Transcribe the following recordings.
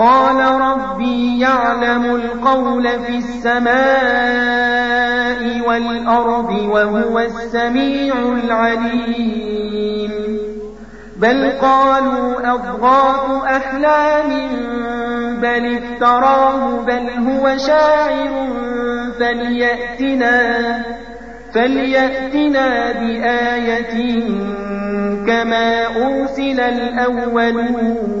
قال ربي يعلم القول في السماء والأرض وهو السميع العليم. بل قالوا أضغاث أحلام بل افتراه بل هو شاعر فليأتنا فليأتنا بآية كما أرسل الأولون.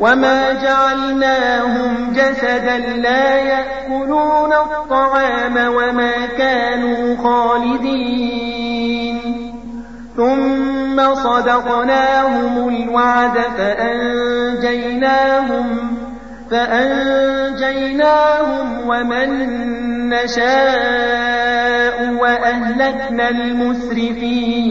وما جعلناهم جسدا لا يأكلون الطعام وما كانوا خالدين. ثم صدقناهم الوعد فأنجيناهم فأنجيناهم ومن نشاء وأهلكنا المسرفين.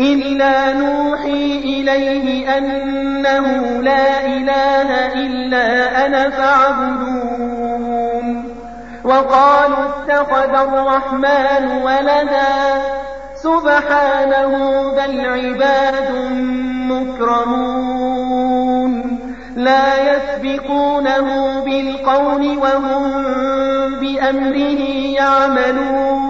إلا نوحي إليه أنه لا إله إلا أنا فاعبدون وقالوا اتخذ الرحمن ولدا سبحانه بل عباد مكرمون لا يسبقونه بالقول وهم بأمره يعملون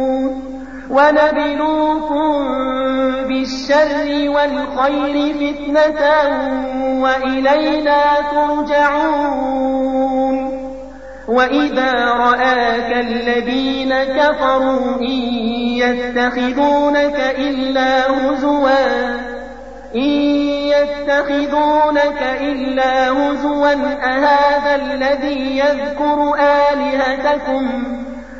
ونبلوكم بالشر والخير فتنة وإلينا ترجعون وإذا رآك الذين كفروا إن يتخذونك إلا هزوا إن يتخذونك إلا هزوا أهذا الذي يذكر آلهتكم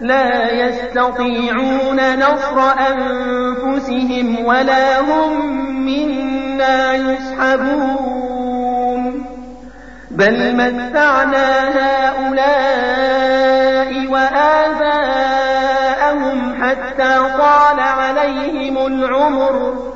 لا يستطيعون نصر أنفسهم ولا هم منا يسحبون. بل متعنا هؤلاء وآباءهم حتى طال عليهم العمر.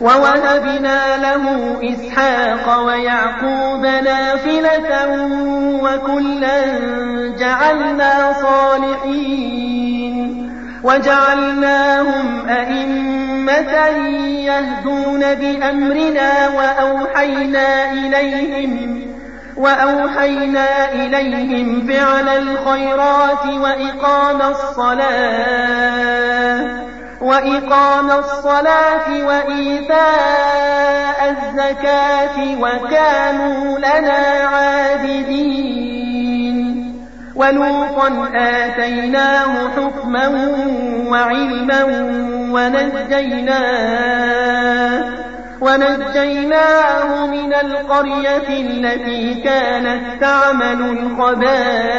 ووهبنا له إسحاق ويعقوب نافلة وكلا جعلنا صالحين وجعلناهم أئمة يهدون بأمرنا وأوحينا إليهم وأوحينا إليهم فعل الخيرات وإقام الصلاة وإقام الصلاة وإيتاء الزكاة وكانوا لنا عابدين. ولوطا آتيناه حكما وعلما ونجيناه ونجيناه من القرية التي كانت تعمل الخبائث.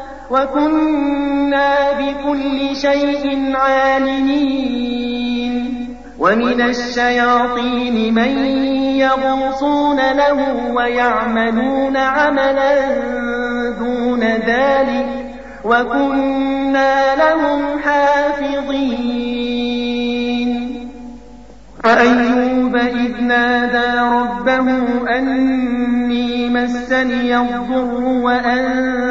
وكنا بكل شيء عالمين. ومن الشياطين من يغوصون له ويعملون عملا دون ذلك. وكنا لهم حافظين. وأيوب إذ نادى ربه أني مسني الضر وأنت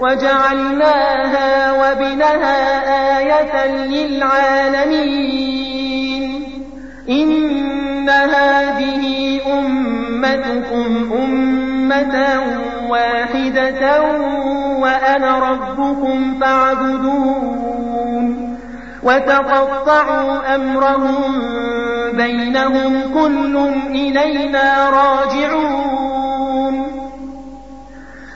وجعلناها وابنها آية للعالمين. إن هذه أمتكم أمة واحدة وأنا ربكم فاعبدون. وتقطعوا أمرهم بينهم كل إلينا راجعون.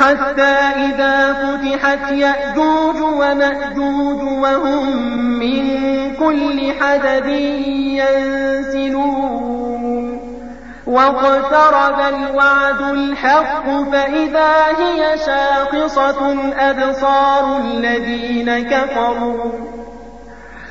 حتى إذا فتحت يأجوج ومأجوج وهم من كل حدب ينسلون. واقترب الوعد الحق فإذا هي شاخصة أبصار الذين كفروا.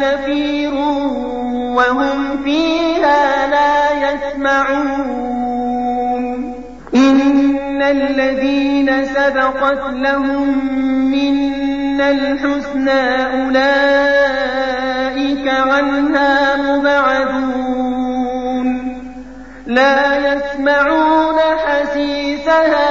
زفير وهم فيها لا يسمعون. إن الذين سبقت لهم منا الحسنى أولئك عنها مبعدون. لا يسمعون حسيسها.